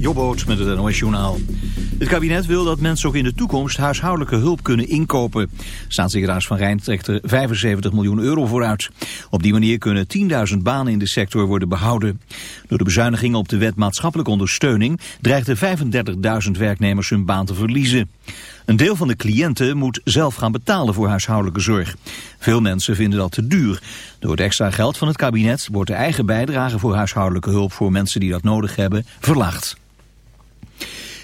Jobboot met het NOS. Het kabinet wil dat mensen ook in de toekomst huishoudelijke hulp kunnen inkopen. Staatssecretaris Van Rijn trekt er 75 miljoen euro voor uit. Op die manier kunnen 10.000 banen in de sector worden behouden. Door de bezuinigingen op de wet maatschappelijke ondersteuning... dreigden 35.000 werknemers hun baan te verliezen. Een deel van de cliënten moet zelf gaan betalen voor huishoudelijke zorg. Veel mensen vinden dat te duur. Door het extra geld van het kabinet wordt de eigen bijdrage voor huishoudelijke hulp voor mensen die dat nodig hebben verlaagd.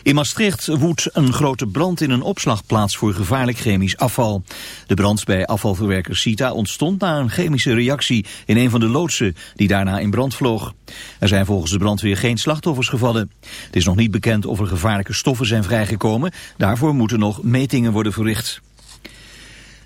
In Maastricht woedt een grote brand in een opslagplaats voor gevaarlijk chemisch afval. De brand bij afvalverwerker Sita ontstond na een chemische reactie in een van de loodsen die daarna in brand vloog. Er zijn volgens de brandweer geen slachtoffers gevallen. Het is nog niet bekend of er gevaarlijke stoffen zijn vrijgekomen. Daarvoor moeten nog metingen worden verricht.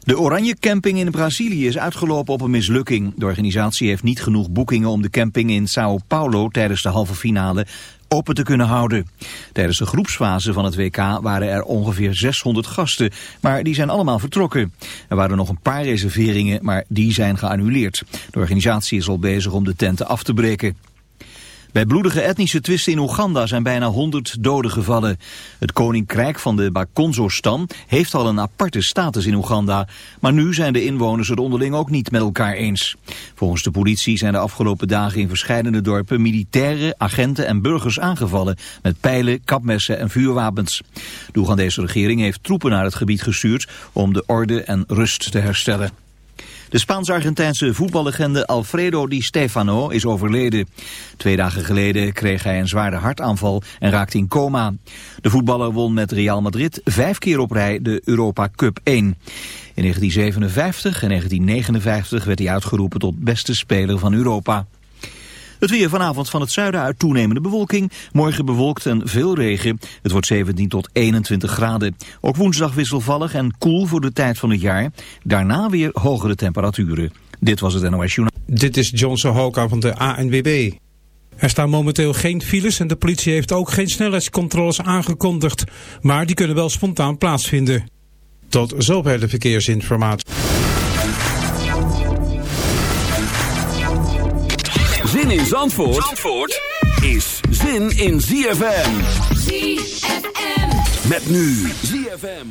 De Oranje Camping in Brazilië is uitgelopen op een mislukking. De organisatie heeft niet genoeg boekingen om de camping in Sao Paulo tijdens de halve finale open te kunnen houden. Tijdens de groepsfase van het WK waren er ongeveer 600 gasten, maar die zijn allemaal vertrokken. Er waren nog een paar reserveringen, maar die zijn geannuleerd. De organisatie is al bezig om de tenten af te breken. Bij bloedige etnische twisten in Oeganda zijn bijna 100 doden gevallen. Het koninkrijk van de Bakonzo-stam heeft al een aparte status in Oeganda. Maar nu zijn de inwoners het onderling ook niet met elkaar eens. Volgens de politie zijn de afgelopen dagen in verschillende dorpen militairen, agenten en burgers aangevallen. Met pijlen, kapmessen en vuurwapens. De Oegandese regering heeft troepen naar het gebied gestuurd om de orde en rust te herstellen. De Spaans-Argentijnse voetballegende Alfredo Di Stefano is overleden. Twee dagen geleden kreeg hij een zware hartaanval en raakte in coma. De voetballer won met Real Madrid vijf keer op rij de Europa Cup 1. In 1957 en 1959 werd hij uitgeroepen tot beste speler van Europa. Het weer vanavond van het zuiden uit toenemende bewolking. Morgen bewolkt en veel regen. Het wordt 17 tot 21 graden. Ook woensdag wisselvallig en koel voor de tijd van het jaar. Daarna weer hogere temperaturen. Dit was het NOS Journal. Dit is Johnson Hoka van de ANWB. Er staan momenteel geen files en de politie heeft ook geen snelheidscontroles aangekondigd. Maar die kunnen wel spontaan plaatsvinden. Tot zover de verkeersinformatie. Zandvoort, Zandvoort is zin in ZFM. ZFM. Met nu ZFM.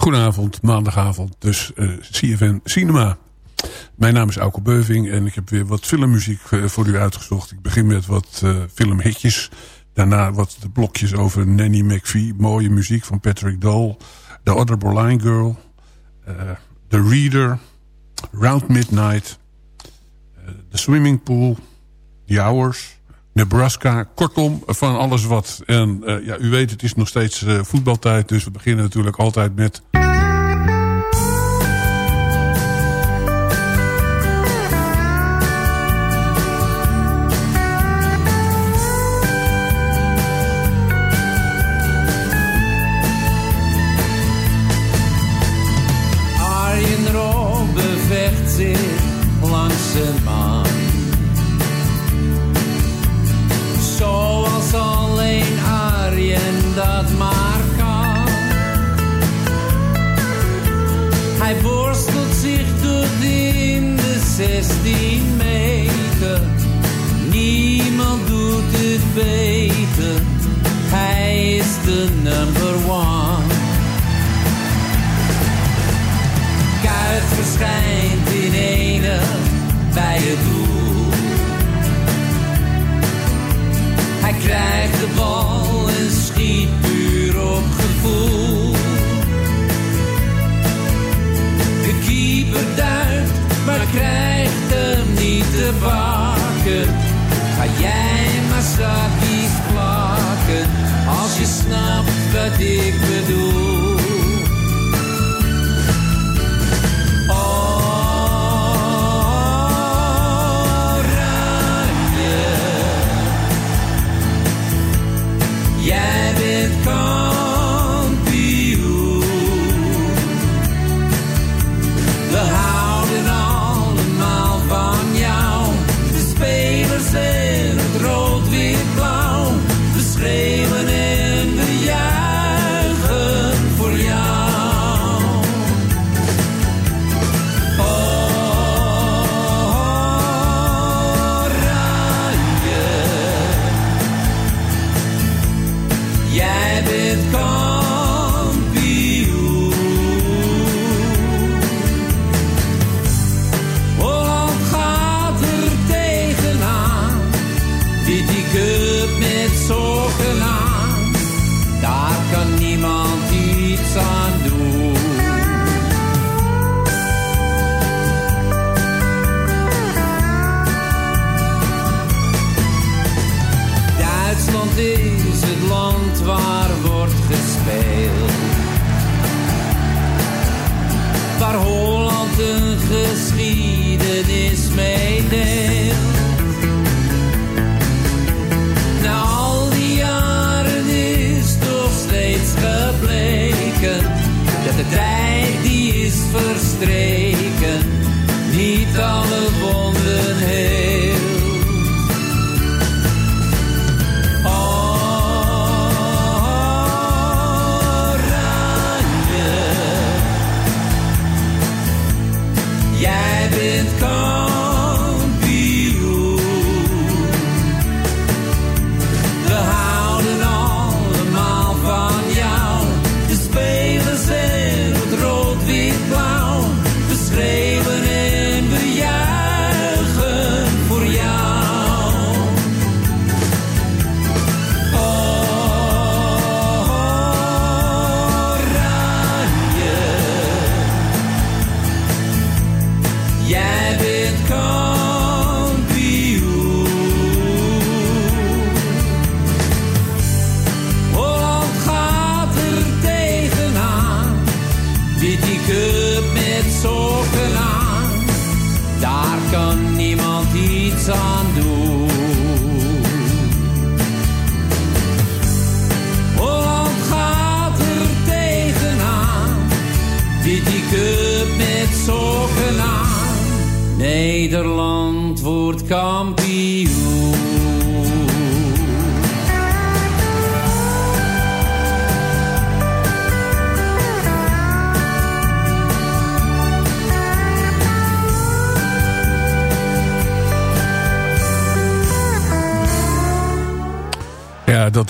Goedenavond, maandagavond, dus uh, eh, CFN Cinema. Mijn naam is Auke Beuving en ik heb weer wat filmmuziek uh, voor u uitgezocht. Ik begin met wat uh, filmhitjes. Daarna wat de blokjes over Nanny McVie. Mooie muziek van Patrick Dole. The Other Berlin Girl. The Reader. Round Midnight. The Swimming Pool. The Hours. Nebraska. Kortom, van alles wat. En uh, ja, u weet, het is nog steeds uh, voetbaltijd. Dus we beginnen natuurlijk altijd met...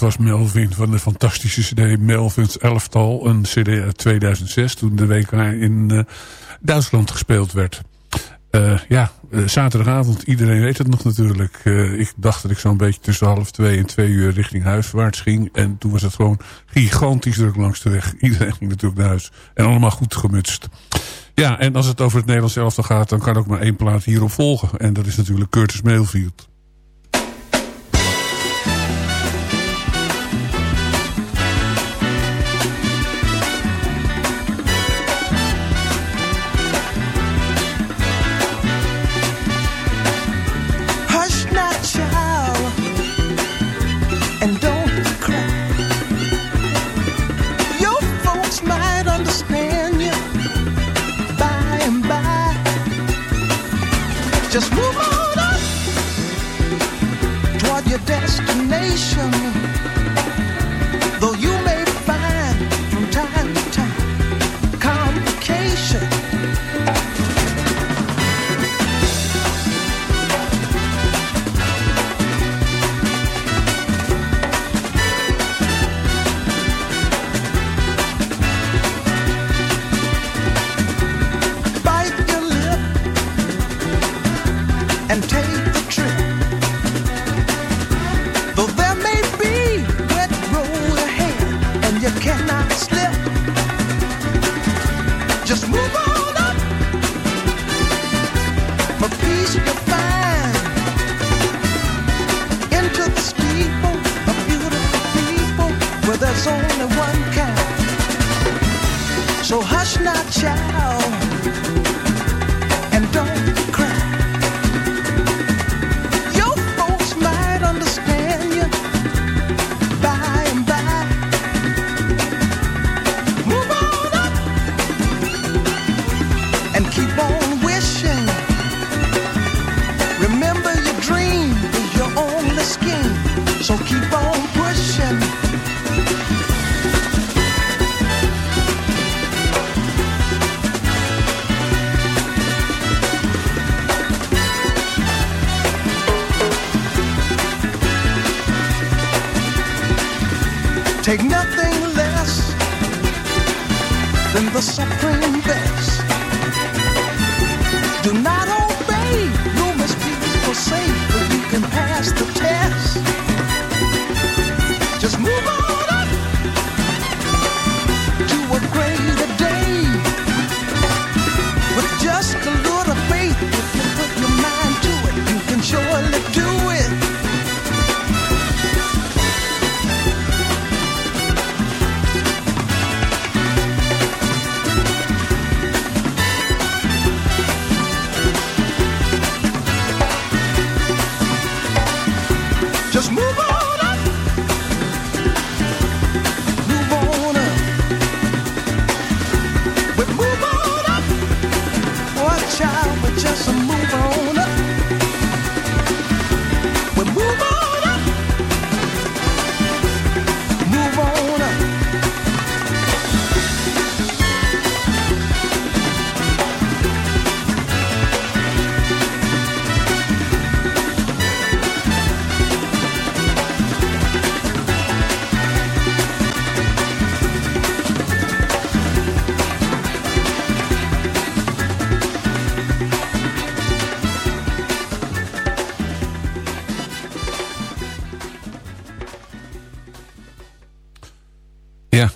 dat was Melvin van de fantastische cd Melvins Elftal. Een cd uit 2006 toen de WK in eh, Duitsland gespeeld werd. Eh, ja, eh, zaterdagavond, iedereen weet het nog natuurlijk. ik dacht dat ik zo'n beetje tussen half twee en twee uur richting huiswaarts ging. En toen was het gewoon gigantisch druk langs de weg. Iedereen ging natuurlijk naar huis. En allemaal goed gemutst. Ja, en als het over het Nederlands elftal gaat... dan kan ook maar één plaat hierop volgen. En dat is natuurlijk Curtis Mayfield.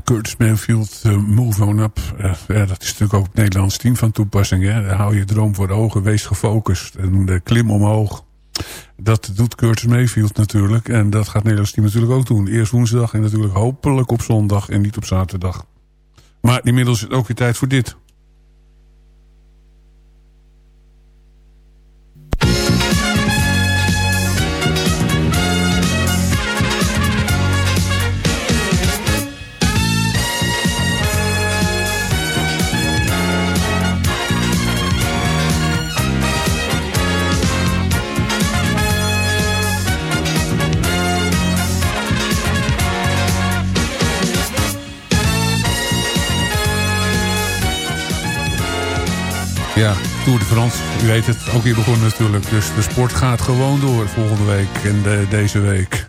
Curtis Manfield, uh, Move On Up. Uh, ja, dat is natuurlijk ook het Nederlands team van toepassing. Hè? Hou je droom voor de ogen, wees gefocust en klim omhoog. Dat doet Curtis Mayfield natuurlijk. En dat gaat het Nederlands team natuurlijk ook doen. Eerst woensdag en natuurlijk hopelijk op zondag en niet op zaterdag. Maar inmiddels is het ook weer tijd voor dit. Ja, Tour de France, u weet het, ook hier begonnen natuurlijk. Dus de sport gaat gewoon door volgende week en de, deze week.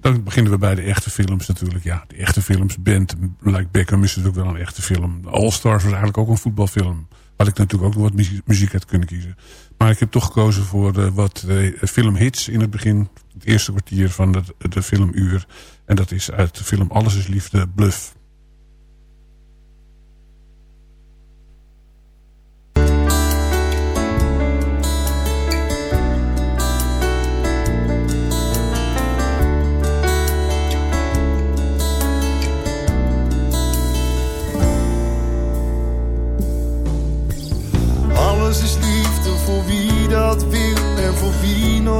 Dan beginnen we bij de echte films natuurlijk. Ja, de echte films. Band Like Beckham is natuurlijk wel een echte film. All Stars was eigenlijk ook een voetbalfilm. Had ik natuurlijk ook nog wat muziek uit kunnen kiezen. Maar ik heb toch gekozen voor de, wat uh, filmhits in het begin. Het eerste kwartier van de, de filmuur. En dat is uit de film Alles is Liefde, Bluff.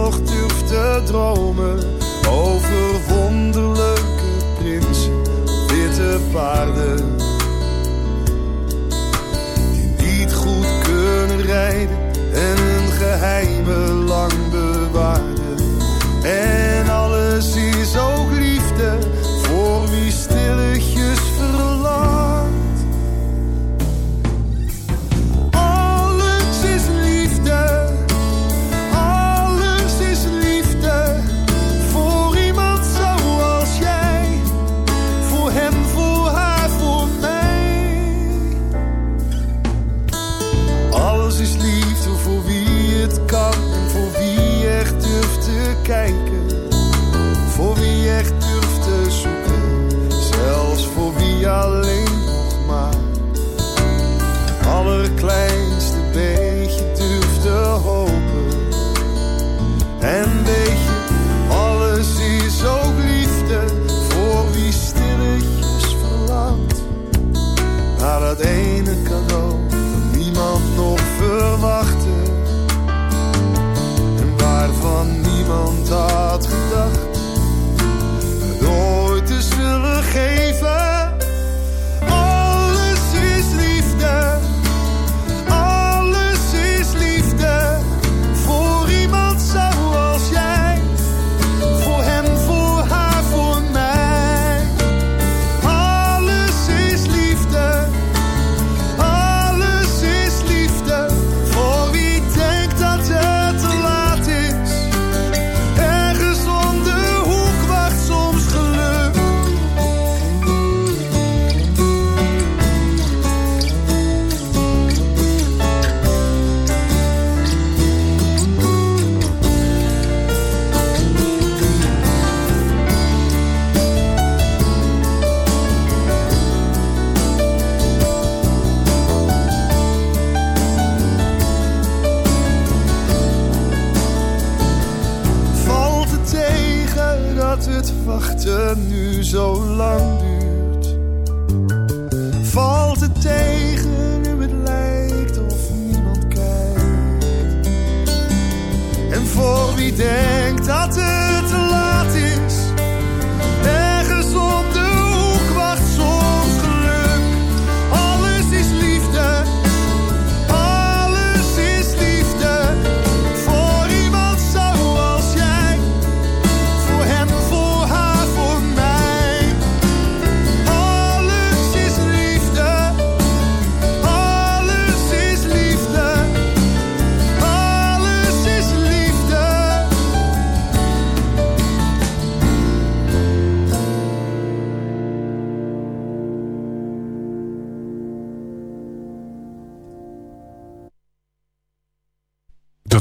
Nog durft te dromen over wonderlijke prinsen, witte paarden. Die niet goed kunnen rijden en hun geheimen lang bewaren.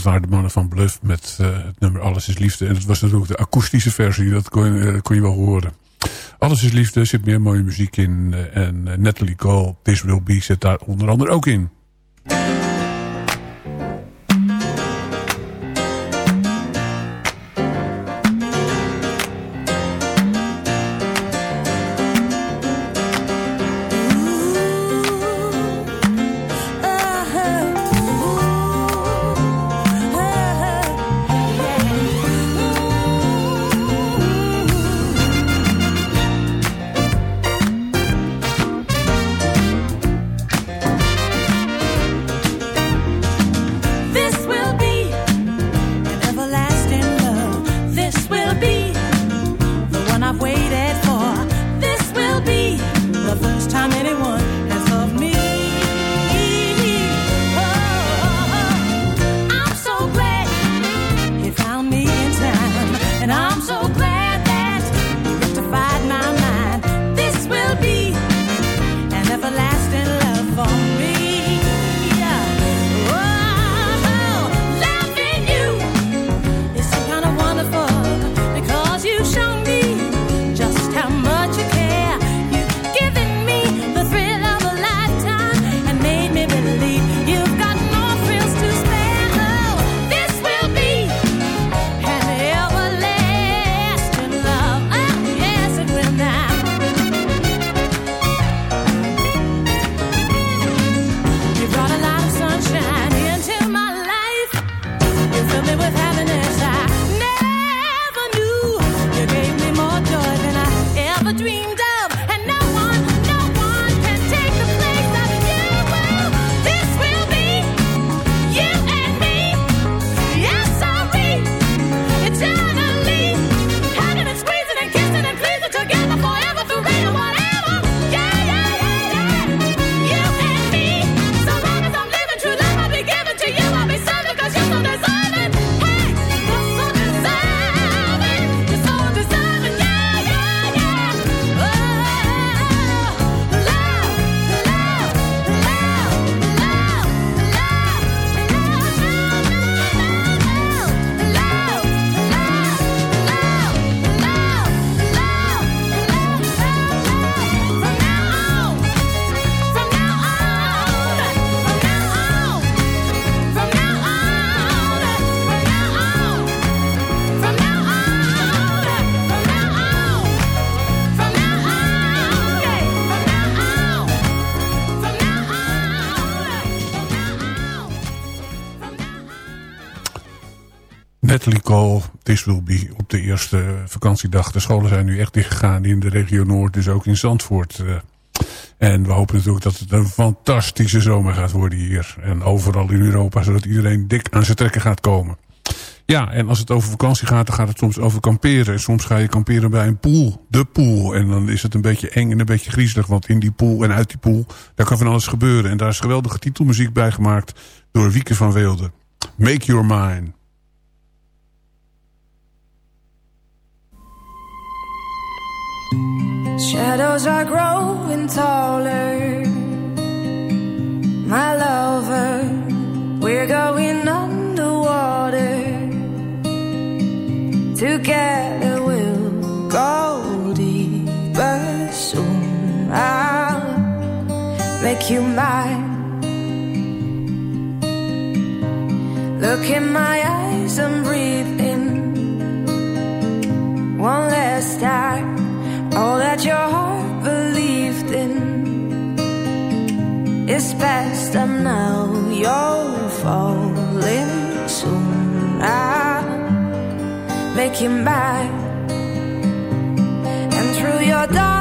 Dat de mannen van Bluff met eh, het nummer Alles is Liefde. En dat was natuurlijk de akoestische versie, dat kon, je- eh, kon je wel horen. Alles is Liefde, zit meer mooie muziek in. eh, en Natalie Cole, This Will Be, zit daar onder andere ook in. Op de eerste vakantiedag. De scholen zijn nu echt dichtgegaan in de regio Noord, dus ook in Zandvoort. eh. En we hopen natuurlijk dat het een fantastische zomer gaat worden hier. En overal in Europa, zodat iedereen dik aan zijn trekken gaat komen. Ja, en als het over vakantie gaat, dan gaat het soms over kamperen. En soms ga je kamperen bij een pool, de pool. En dan is het een beetje eng en een beetje griezelig. Want in die pool en uit die pool, daar kan van alles gebeuren. En daar is geweldige titelmuziek bij gemaakt door Wieke van Weelde. Make Your Mind. Shadows are growing taller. My lover, we're going underwater. Together we'll go deeper soon. I'll make you mine. Look in my eyes and breathe in one last time. All that your heart believed in is past, and now you're falling soon. I'll make you mine, and through your darkest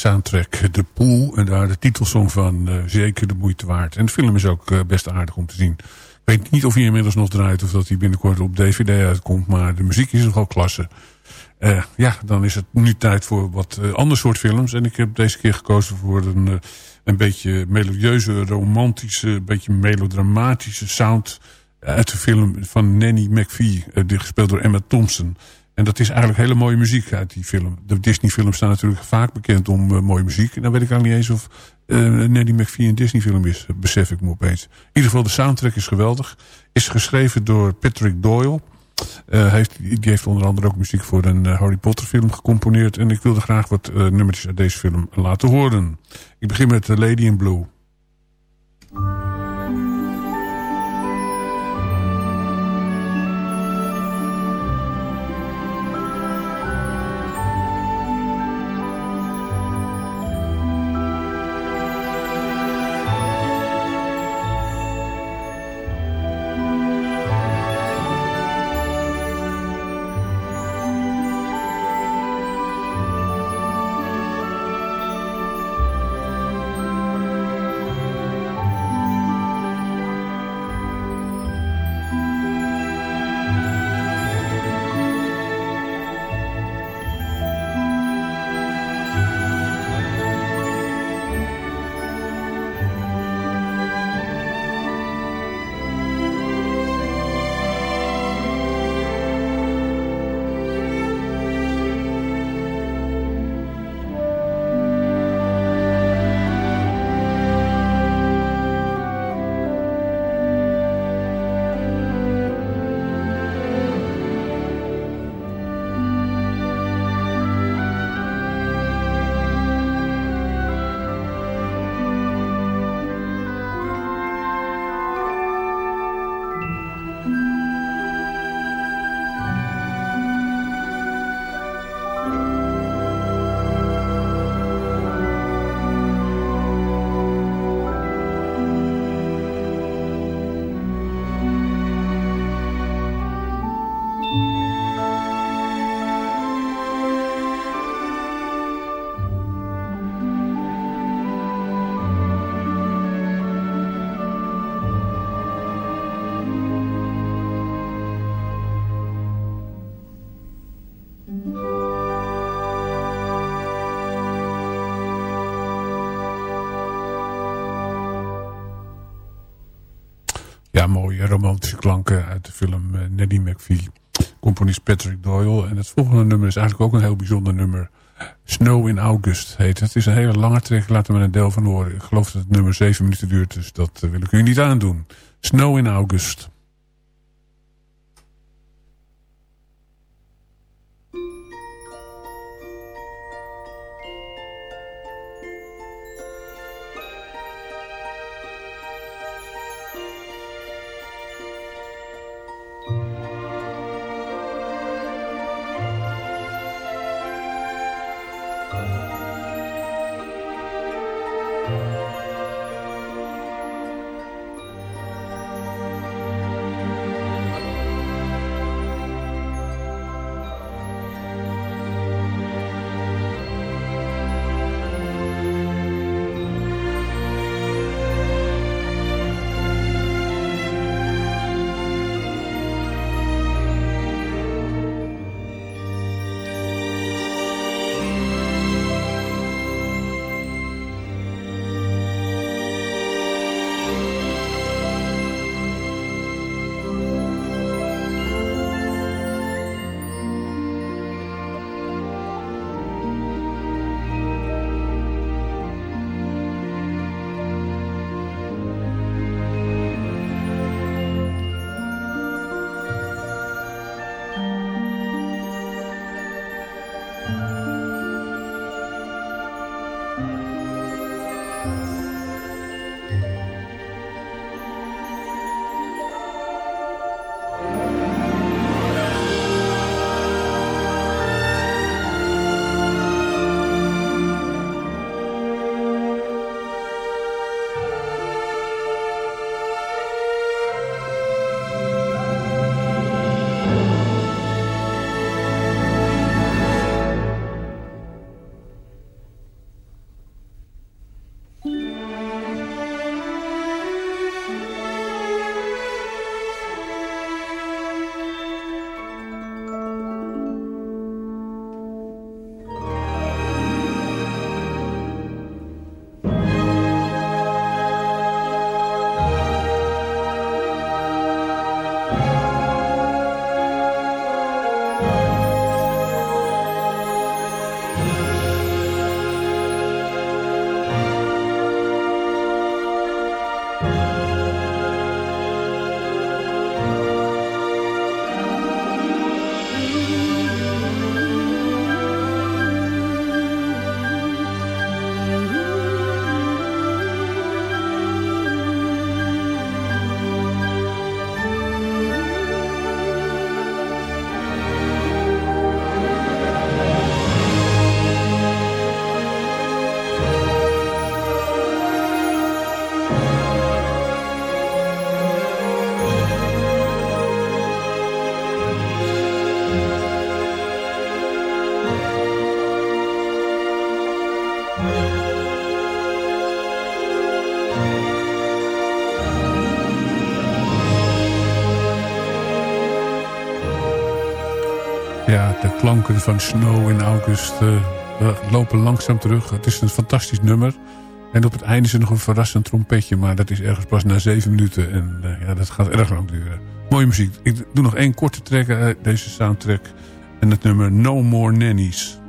soundtrack De Poel. En daar de titelsong van eh, zeker de moeite waard. En de film is ook eh, best aardig om te zien. Ik weet niet of hij inmiddels nog draait. Of dat hij binnenkort op DVD uitkomt. Maar de muziek is nogal klasse. Eh, ja, dan is het nu tijd voor wat ander soort films. En ik heb deze keer gekozen voor een, een beetje melodieuze, romantische, een beetje melodramatische sound uit de film van Nanny McPhee, gespeeld door Emma Thompson. En dat is eigenlijk hele mooie muziek uit die film. De Disney-films staan natuurlijk vaak bekend om eh, mooie muziek. En dan weet ik eigenlijk niet eens of eh Nanny een Disney-film is. Dat besef ik me opeens. In ieder geval, de soundtrack is geweldig. Is geschreven door Patrick Doyle. Eh, heeft, die heeft onder andere ook muziek voor een eh, Harry Potter film gecomponeerd. En ik wilde graag wat eh, nummertjes uit deze film laten horen. Ik begin met eh, Lady in Blue. Mooie romantische klanken uit de film uh, Neddy McPhee. Componist Patrick Doyle. En het volgende nummer is eigenlijk ook een heel bijzonder nummer. Snow in August heet het. Het is een hele lange trek. Laten we een deel van horen. Ik geloof dat het nummer 7 minuten duurt. Dus dat wil ik u niet aandoen. Snow in August. Klanken van Snow in august uh, lopen langzaam terug. Het is een fantastisch nummer. En op het einde is er nog een verrassend trompetje. Maar dat is ergens pas na zeven minuten. En uh, ja, dat gaat erg lang duren. Mooie muziek. Ik doe nog één korte track uit deze soundtrack. En het nummer No More Nannies.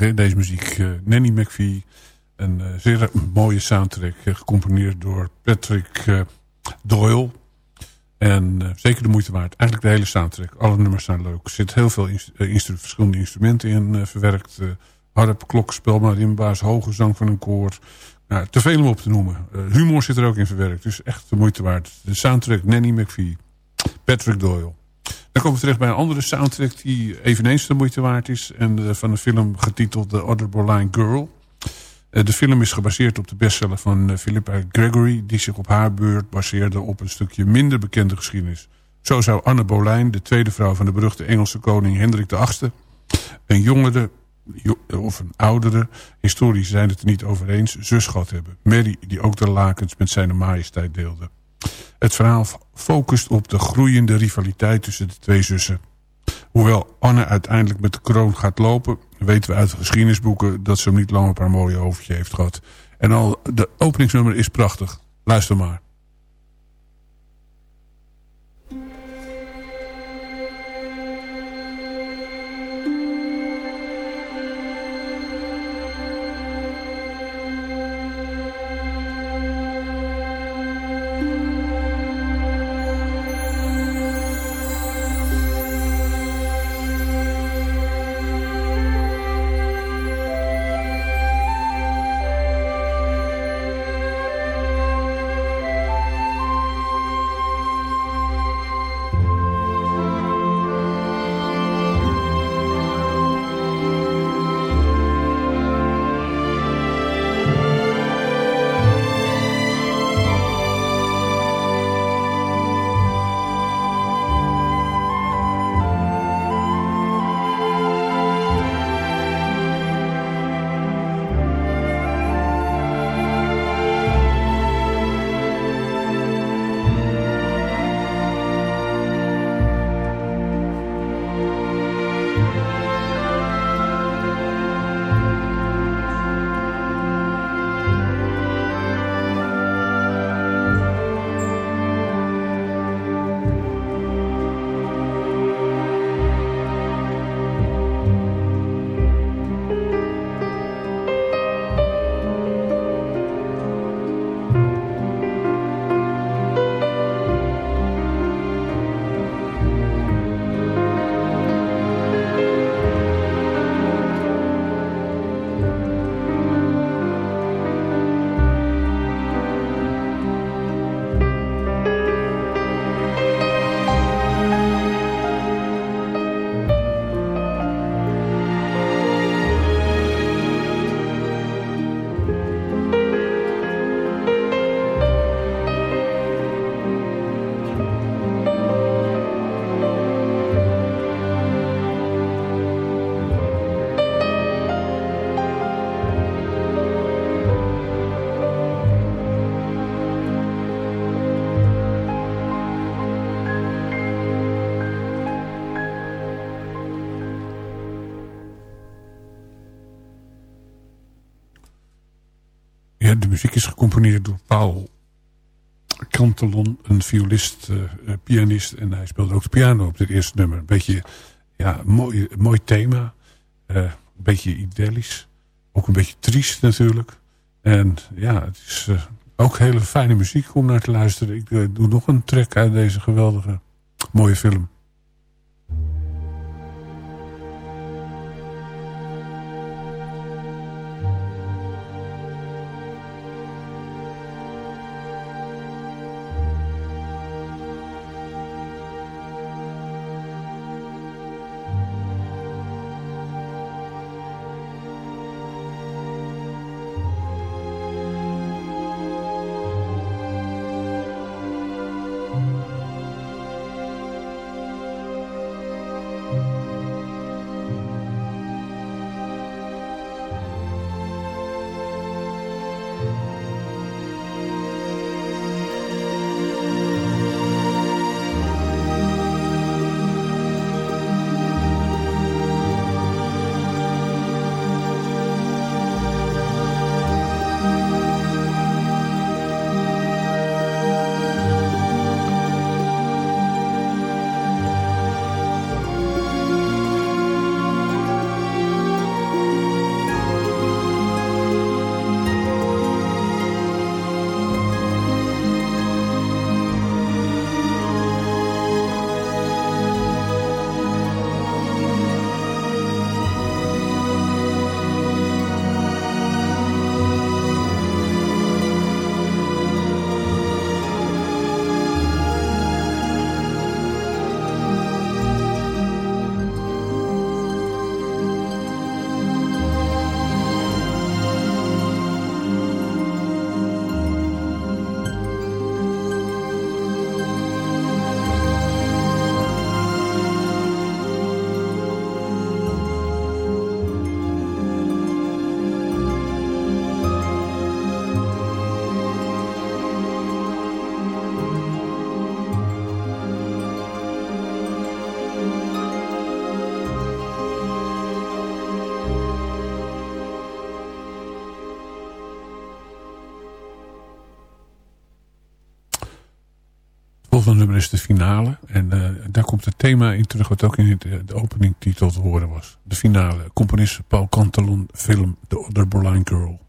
Deze muziek. Uh, Nanny McVie. Een zeer mooie soundtrack. gecomponeerd door Patrick Doyle. En zeker de moeite waard. Eigenlijk de hele soundtrack. Alle nummers zijn leuk. Er zitten heel veel verschillende instrumenten in verwerkt. harp, klokspel, marimba's, hoge zang van een koor. Nou, te veel om op te noemen. humor zit er ook in verwerkt. Dus echt de moeite waard. De soundtrack Nanny McVie. Patrick Doyle. Dan komen we terecht bij een andere soundtrack die eveneens de moeite waard is. En uh, van een film getiteld The Other Line Girl. Uh, de film is gebaseerd op de bestseller van uh, Philippa Gregory... die zich op haar beurt baseerde op een stukje minder bekende geschiedenis. Zo zou Anne Boleyn, de tweede vrouw van de beruchte Engelse koning Hendrik VIII... een jongere of een oudere, historisch zijn het er niet over eens, zus gehad hebben. Mary, die ook de lakens met zijn majesteit deelde. Het verhaal focust op de groeiende rivaliteit tussen de twee zussen. Hoewel Anne uiteindelijk met de kroon gaat lopen... weten we uit de geschiedenisboeken dat ze hem niet lang op haar mooie hoofdje heeft gehad. En al de openingsnummer is prachtig. Luister maar. Gecomponeerd door Paul Cantelon, een violist, uh, pianist. En hij speelde ook de piano op dit eerste nummer. Een beetje, ja, mooi, mooi thema. Uh, een beetje idyllisch. Ook een beetje triest natuurlijk. En ja, het is uh, ook hele fijne muziek om naar te luisteren. Ik doe nog een track uit deze geweldige, mooie film. Volgende nummer is de finale. En uh, daar komt het thema in terug wat ook in de, de openingtitel te horen was. De finale. Componist Paul Cantalon film The Other Blind Girl.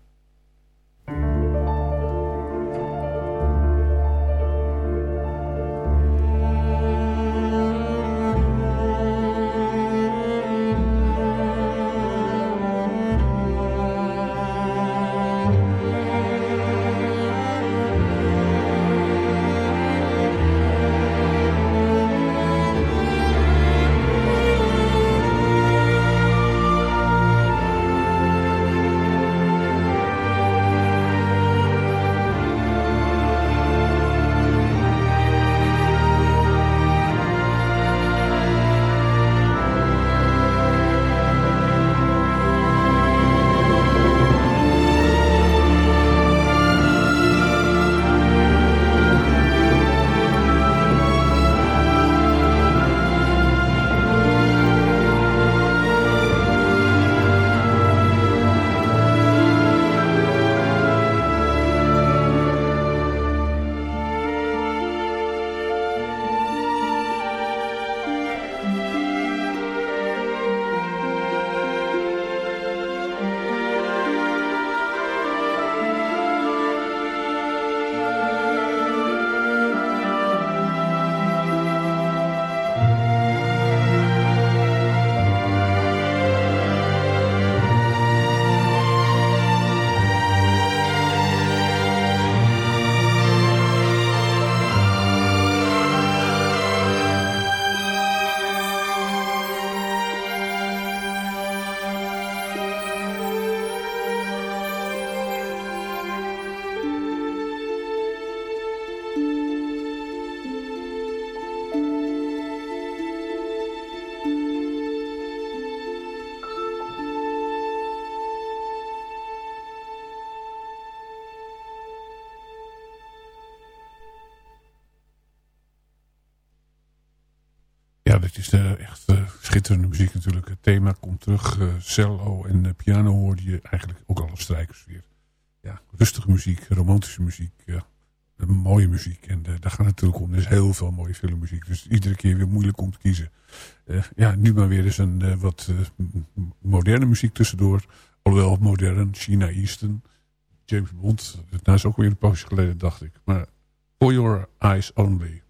Het is uh, echt uh, schitterende muziek natuurlijk. Het thema komt terug. Uh, cello en piano hoorde je eigenlijk ook al strijkers weer. Ja, rustige muziek, romantische muziek. mooie muziek. En daar gaat het natuurlijk om. Er is heel veel mooie filmmuziek. Dus iedere keer weer moeilijk om te kiezen. ja, nu maar weer eens een wat moderne muziek tussendoor. Alhoewel modern, China Easton. James Bond. Dat is ook weer een poosje geleden, dacht ik. Maar For Your Eyes Only.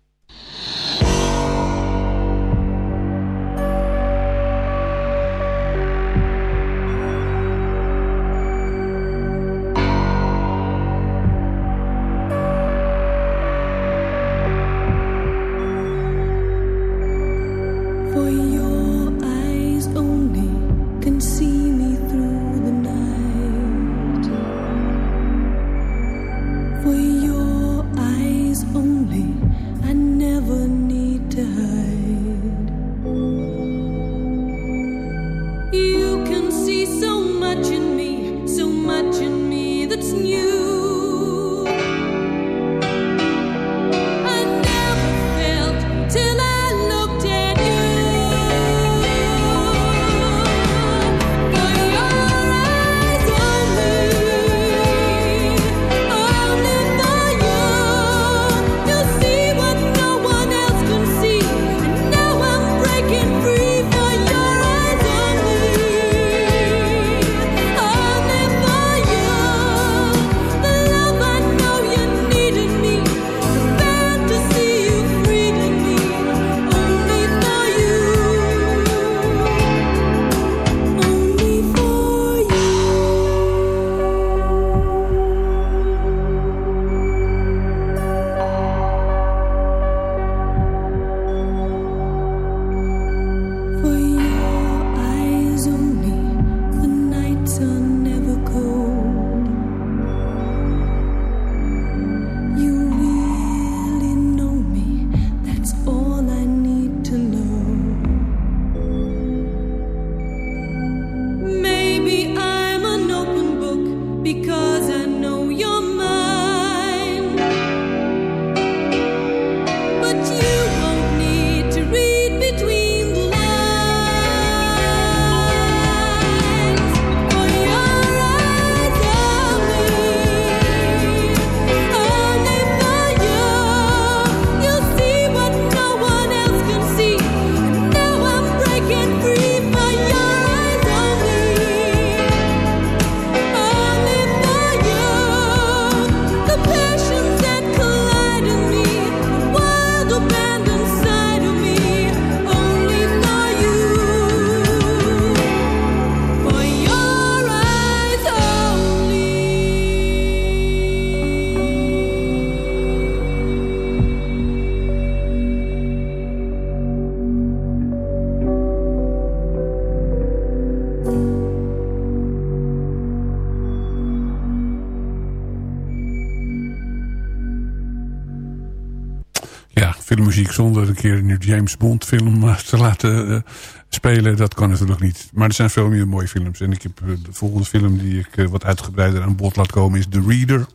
Muziek zonder een keer een James Bond film te laten spelen. Dat kan natuurlijk niet. Maar er zijn veel meer mooie films. En ik heb de volgende film die ik wat uitgebreider aan bod laat komen is The Reader.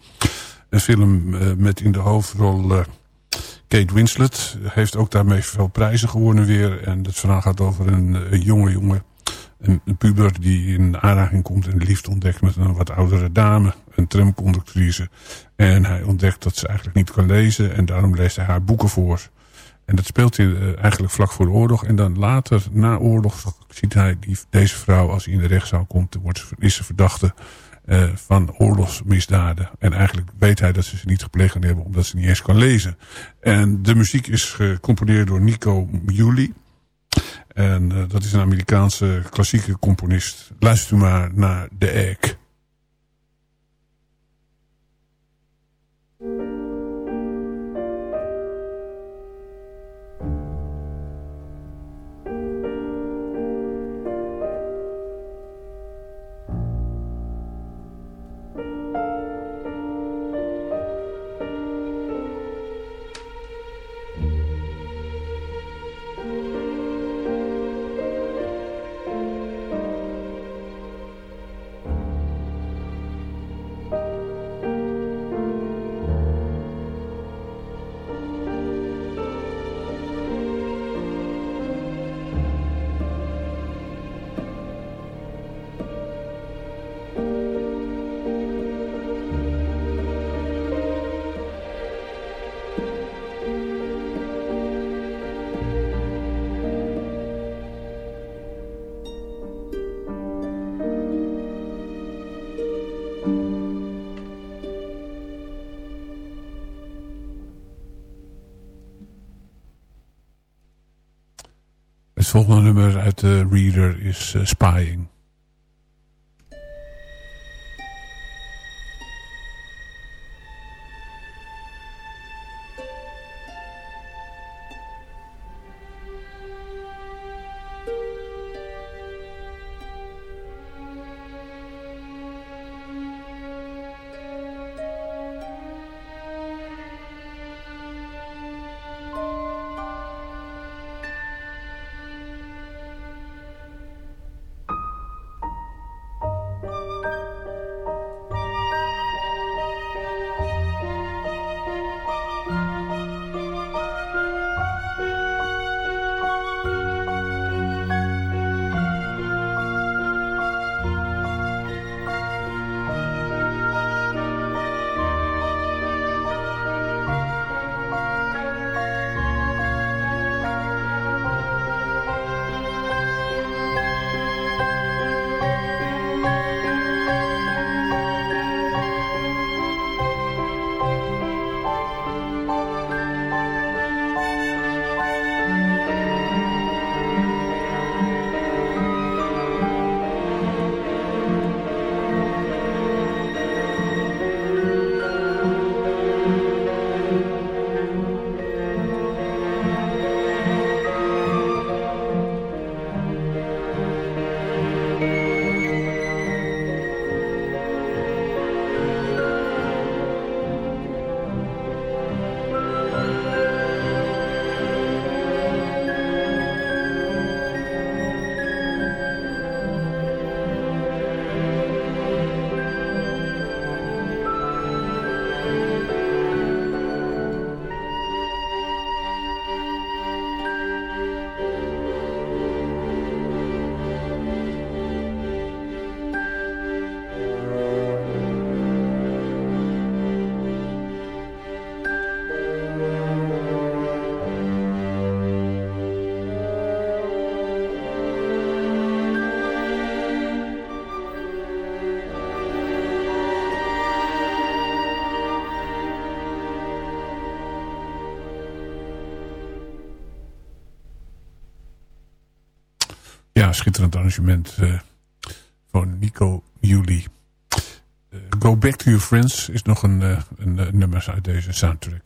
Een film met in de hoofdrol Kate Winslet. Heeft ook daarmee veel prijzen gewonnen weer. En het verhaal gaat over een, een jonge jongen een, een, puber die in aanraking komt en liefde ontdekt met een wat oudere dame, een tramconductrice. En hij ontdekt dat ze eigenlijk niet kan lezen en daarom leest hij haar boeken voor. En dat speelt hij uh, eigenlijk vlak voor de oorlog. En dan later, na oorlog, ziet hij die, deze vrouw, als hij in de rechtszaal komt, wordt, is ze verdachte uh, van oorlogsmisdaden. En eigenlijk weet hij dat ze ze niet gepleegd hebben, omdat ze niet eens kan lezen. En de muziek is gecomponeerd door Nico Juli. En uh, dat is een Amerikaanse klassieke componist. Luister maar naar The Egg. Volgende nummer uit de Reader is uh, Spying. Ja, schitterend arrangement uh, van Nico Juli. Uh, Go Back to Your Friends is nog een, een, een nummer uit deze soundtrack.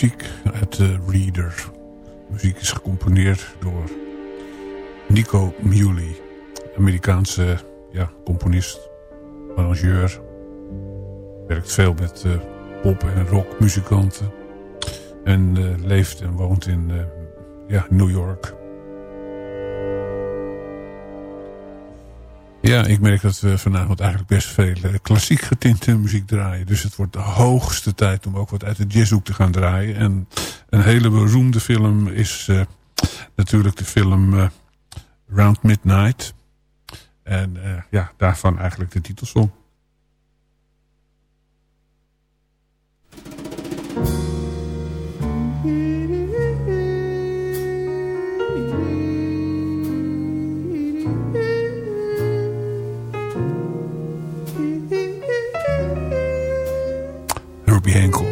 Muziek uit de Reader. De muziek is gecomponeerd door Nico Muley. Amerikaanse ja, componist, arrangeur. Werkt veel met uh, pop- en rockmuzikanten. En uh, leeft en woont in uh, ja, New York. Ja, ik merk dat we vanavond eigenlijk best veel klassiek getinte muziek draaien. Dus het wordt de hoogste tijd om ook wat uit de jazzhoek te gaan draaien. En een hele beroemde film is uh, natuurlijk de film uh, Round Midnight. En ja, daarvan eigenlijk de titelsong. Herbie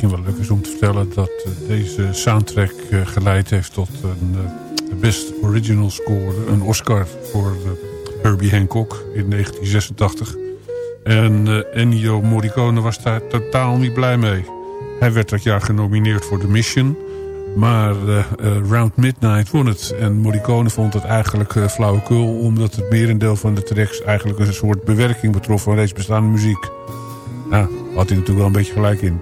misschien wel leuk is om te vertellen... dat deze soundtrack geleid heeft tot een Best Original Score. Een Oscar voor Herbie Hancock in 1986. En Ennio Morricone was daar totaal niet blij mee. Hij werd dat jaar genomineerd voor The Mission... Maar Round Midnight won het. En Morricone vond het eigenlijk flauwekul... omdat het merendeel van de tracks eigenlijk een soort bewerking betrof... van reeds bestaande muziek. Nou, had hij natuurlijk wel een beetje gelijk in.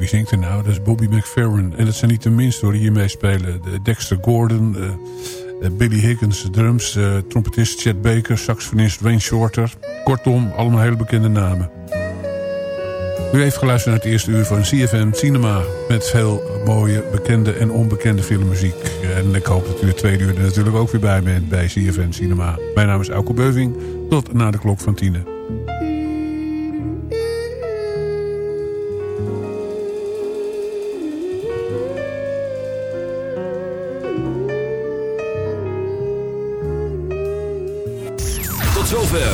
Wie zingt er nou? Dat is Bobby McFerrin. En dat zijn niet de minste hoor, die hiermee spelen. De Dexter Gordon, uh, Billy Higgins, drums, uh, trompetist Chet Baker, saxofonist Wayne Shorter. Kortom, allemaal hele bekende namen. U heeft geluisterd naar het eerste uur van CFM Cinema... met veel mooie, bekende en onbekende filmmuziek. En ik hoop dat u het tweede uur er natuurlijk ook weer bij bent bij CFM Cinema. Mijn naam is Auke Beuving. Tot na de klok van tienen.